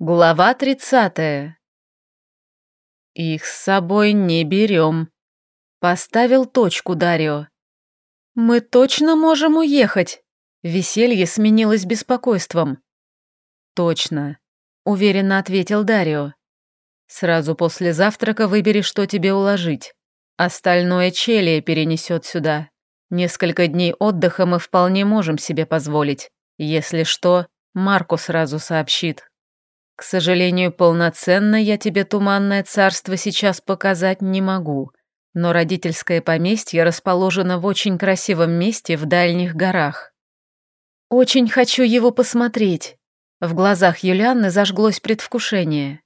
Глава тридцатая. Их с собой не берем. Поставил точку Дарио. Мы точно можем уехать. Веселье сменилось беспокойством. Точно, уверенно ответил Дарио. Сразу после завтрака выбери, что тебе уложить. Остальное Челия перенесет сюда. Несколько дней отдыха мы вполне можем себе позволить. Если что, Марку сразу сообщит. К сожалению, полноценно я тебе Туманное Царство сейчас показать не могу, но родительское поместье расположено в очень красивом месте в дальних горах. Очень хочу его посмотреть. В глазах Юлианны зажглось предвкушение.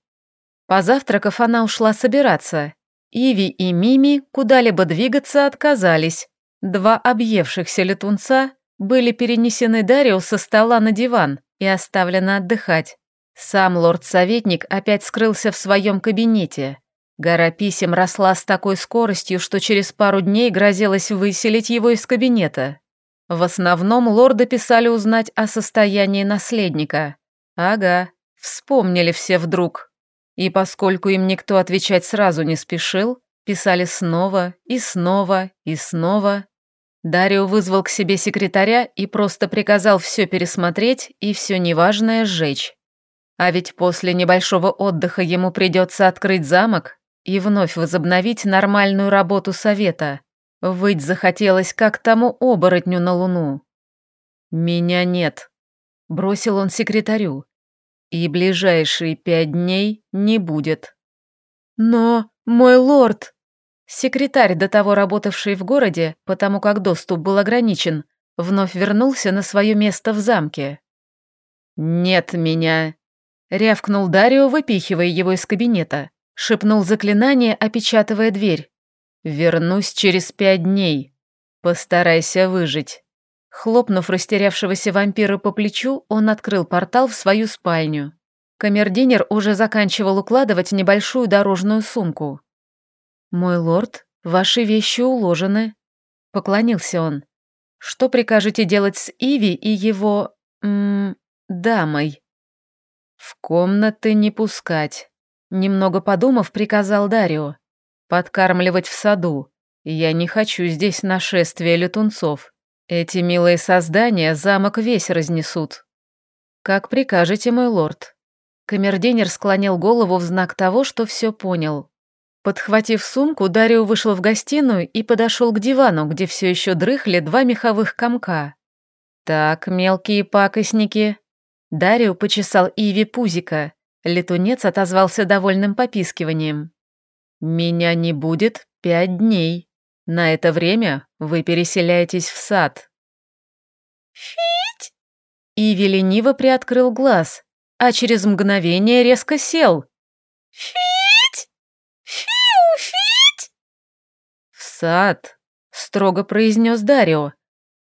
Позавтракав, она ушла собираться. Иви и Мими куда-либо двигаться отказались. Два объевшихся летунца были перенесены Дарио со стола на диван и оставлены отдыхать. Сам лорд-советник опять скрылся в своем кабинете. Гора писем росла с такой скоростью, что через пару дней грозилось выселить его из кабинета. В основном лорды писали узнать о состоянии наследника. Ага, вспомнили все вдруг. И поскольку им никто отвечать сразу не спешил, писали снова и снова и снова. Дарио вызвал к себе секретаря и просто приказал все пересмотреть и все неважное сжечь. А ведь после небольшого отдыха ему придется открыть замок и вновь возобновить нормальную работу совета. Выть захотелось, как тому оборотню на луну. «Меня нет», — бросил он секретарю. «И ближайшие пять дней не будет». «Но, мой лорд...» Секретарь, до того работавший в городе, потому как доступ был ограничен, вновь вернулся на свое место в замке. «Нет меня Рявкнул Дарио, выпихивая его из кабинета. Шепнул заклинание, опечатывая дверь. «Вернусь через пять дней. Постарайся выжить». Хлопнув растерявшегося вампира по плечу, он открыл портал в свою спальню. Камердинер уже заканчивал укладывать небольшую дорожную сумку. «Мой лорд, ваши вещи уложены», — поклонился он. «Что прикажете делать с Иви и его... М -м, дамой?» «В комнаты не пускать», — немного подумав, приказал Дарио. «Подкармливать в саду. Я не хочу здесь нашествия летунцов. Эти милые создания замок весь разнесут». «Как прикажете, мой лорд». Камердинер склонил голову в знак того, что все понял. Подхватив сумку, Дарио вышел в гостиную и подошел к дивану, где все еще дрыхли два меховых комка. «Так, мелкие пакостники, Дарио почесал Иви пузика. Летунец отозвался довольным попискиванием. «Меня не будет пять дней. На это время вы переселяетесь в сад». «Фить!» Иви лениво приоткрыл глаз, а через мгновение резко сел. «Фить! Фиу-фить!» «В сад!» — строго произнес Дарио.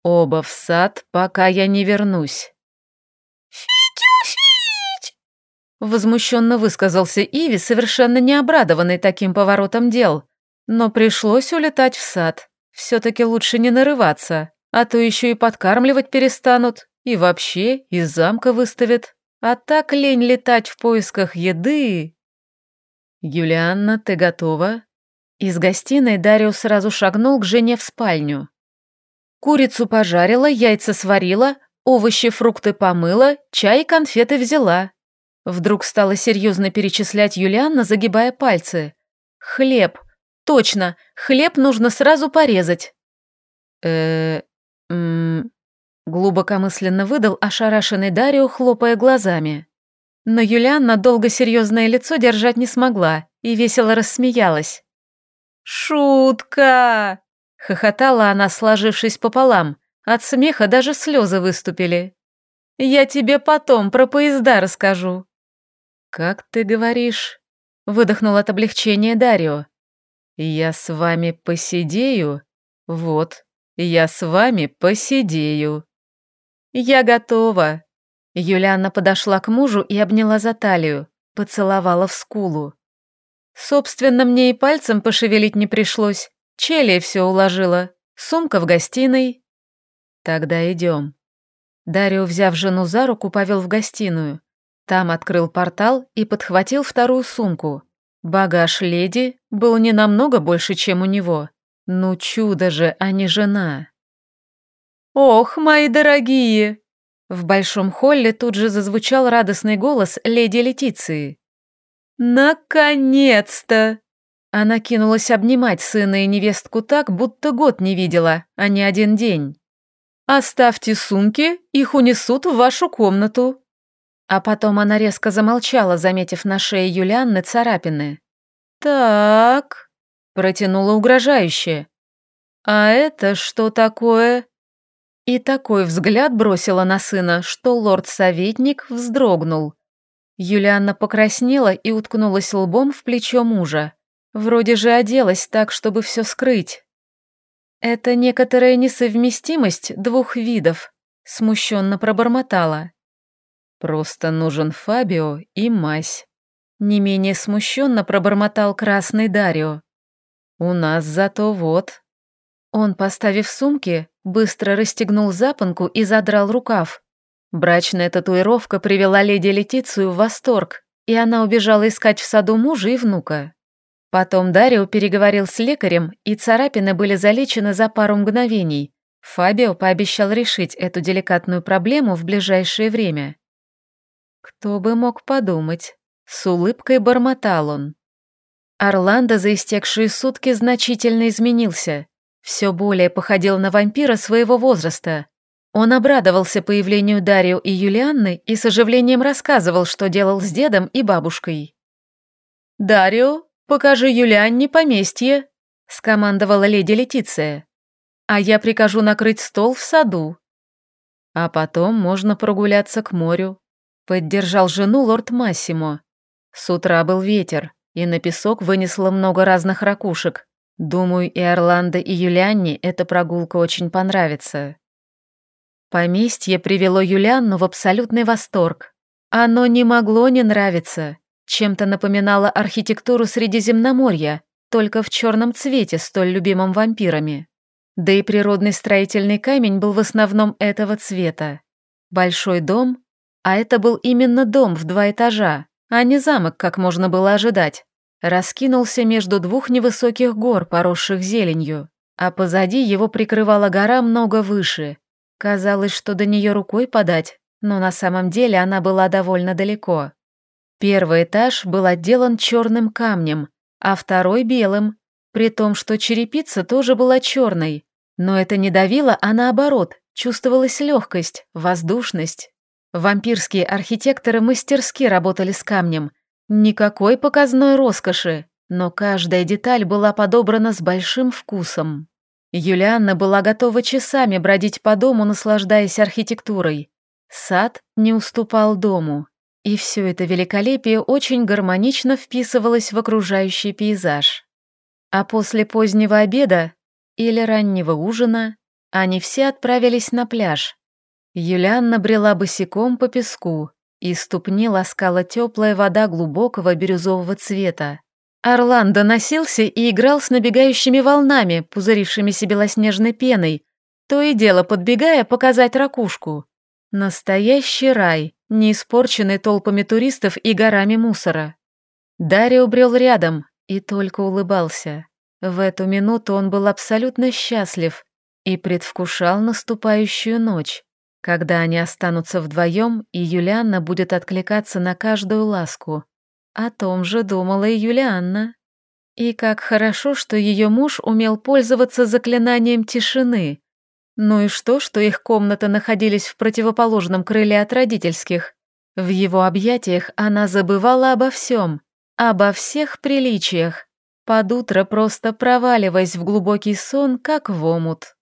«Оба в сад, пока я не вернусь». Возмущенно высказался Иви, совершенно не обрадованный таким поворотом дел. Но пришлось улетать в сад. Все-таки лучше не нарываться, а то еще и подкармливать перестанут, и вообще из замка выставят. А так лень летать в поисках еды. «Юлианна, ты готова?» Из гостиной Дарио сразу шагнул к жене в спальню. Курицу пожарила, яйца сварила, овощи, фрукты помыла, чай и конфеты взяла. Вдруг стала серьезно перечислять Юлианна, загибая пальцы. «Хлеб. Точно, хлеб нужно сразу порезать». э глубокомысленно выдал ошарашенный Дарио, хлопая глазами. Но Юлианна долго серьезное лицо держать не смогла и весело рассмеялась. «Шутка!» — хохотала она, сложившись пополам. От смеха даже слезы выступили. «Я тебе потом про поезда расскажу». «Как ты говоришь?» — выдохнул от облегчения Дарио. «Я с вами посидею? Вот, я с вами посидею». «Я готова». Юлианна подошла к мужу и обняла за талию, поцеловала в скулу. Собственно, мне и пальцем пошевелить не пришлось. Челия все уложила. Сумка в гостиной. Тогда идем. Дарио, взяв жену за руку, повел в гостиную. Там открыл портал и подхватил вторую сумку. Багаж леди был не намного больше, чем у него. Ну чудо же, а не жена. «Ох, мои дорогие!» В большом холле тут же зазвучал радостный голос леди Летиции. «Наконец-то!» Она кинулась обнимать сына и невестку так, будто год не видела, а не один день. «Оставьте сумки, их унесут в вашу комнату». А потом она резко замолчала, заметив на шее Юлианны царапины. «Так», — протянула угрожающе. «А это что такое?» И такой взгляд бросила на сына, что лорд-советник вздрогнул. Юлианна покраснела и уткнулась лбом в плечо мужа. Вроде же оделась так, чтобы все скрыть. Это некоторая несовместимость двух видов, смущенно пробормотала. Просто нужен Фабио и мазь. Не менее смущенно пробормотал красный Дарио. У нас зато вот. Он, поставив сумки, быстро расстегнул запонку и задрал рукав. Брачная татуировка привела леди Летицию в восторг, и она убежала искать в саду мужа и внука. Потом Дарио переговорил с лекарем, и царапины были залечены за пару мгновений. Фабио пообещал решить эту деликатную проблему в ближайшее время. Кто бы мог подумать, с улыбкой бормотал он. Орландо за истекшие сутки значительно изменился. Все более походил на вампира своего возраста. Он обрадовался появлению Дарио и Юлианны и с оживлением рассказывал, что делал с дедом и бабушкой. «Дарио, покажи Юлианне поместье», — скомандовала леди Летиция. «А я прикажу накрыть стол в саду. А потом можно прогуляться к морю», — поддержал жену лорд Массимо. С утра был ветер, и на песок вынесло много разных ракушек. Думаю, и Орландо, и Юлианне эта прогулка очень понравится. Поместье привело Юлианну в абсолютный восторг. Оно не могло не нравиться. Чем-то напоминало архитектуру Средиземноморья, только в черном цвете, столь любимом вампирами. Да и природный строительный камень был в основном этого цвета. Большой дом, а это был именно дом в два этажа, а не замок, как можно было ожидать, раскинулся между двух невысоких гор, поросших зеленью, а позади его прикрывала гора много выше, Казалось, что до нее рукой подать, но на самом деле она была довольно далеко. Первый этаж был отделан черным камнем, а второй белым, при том, что черепица тоже была черной. Но это не давило, а наоборот, чувствовалась легкость, воздушность. Вампирские архитекторы мастерски работали с камнем. Никакой показной роскоши, но каждая деталь была подобрана с большим вкусом. Юлианна была готова часами бродить по дому, наслаждаясь архитектурой. Сад не уступал дому, и все это великолепие очень гармонично вписывалось в окружающий пейзаж. А после позднего обеда или раннего ужина они все отправились на пляж. Юлианна брела босиком по песку, и ступни ласкала теплая вода глубокого бирюзового цвета. Орландо носился и играл с набегающими волнами, пузырившимися белоснежной пеной, то и дело подбегая показать ракушку. Настоящий рай, не испорченный толпами туристов и горами мусора. Дарио брел рядом и только улыбался. В эту минуту он был абсолютно счастлив и предвкушал наступающую ночь, когда они останутся вдвоем, и Юлианна будет откликаться на каждую ласку. О том же думала и Юлианна. И как хорошо, что ее муж умел пользоваться заклинанием тишины. Ну и что, что их комнаты находились в противоположном крыле от родительских. В его объятиях она забывала обо всем, обо всех приличиях, под утро просто проваливаясь в глубокий сон, как в омут.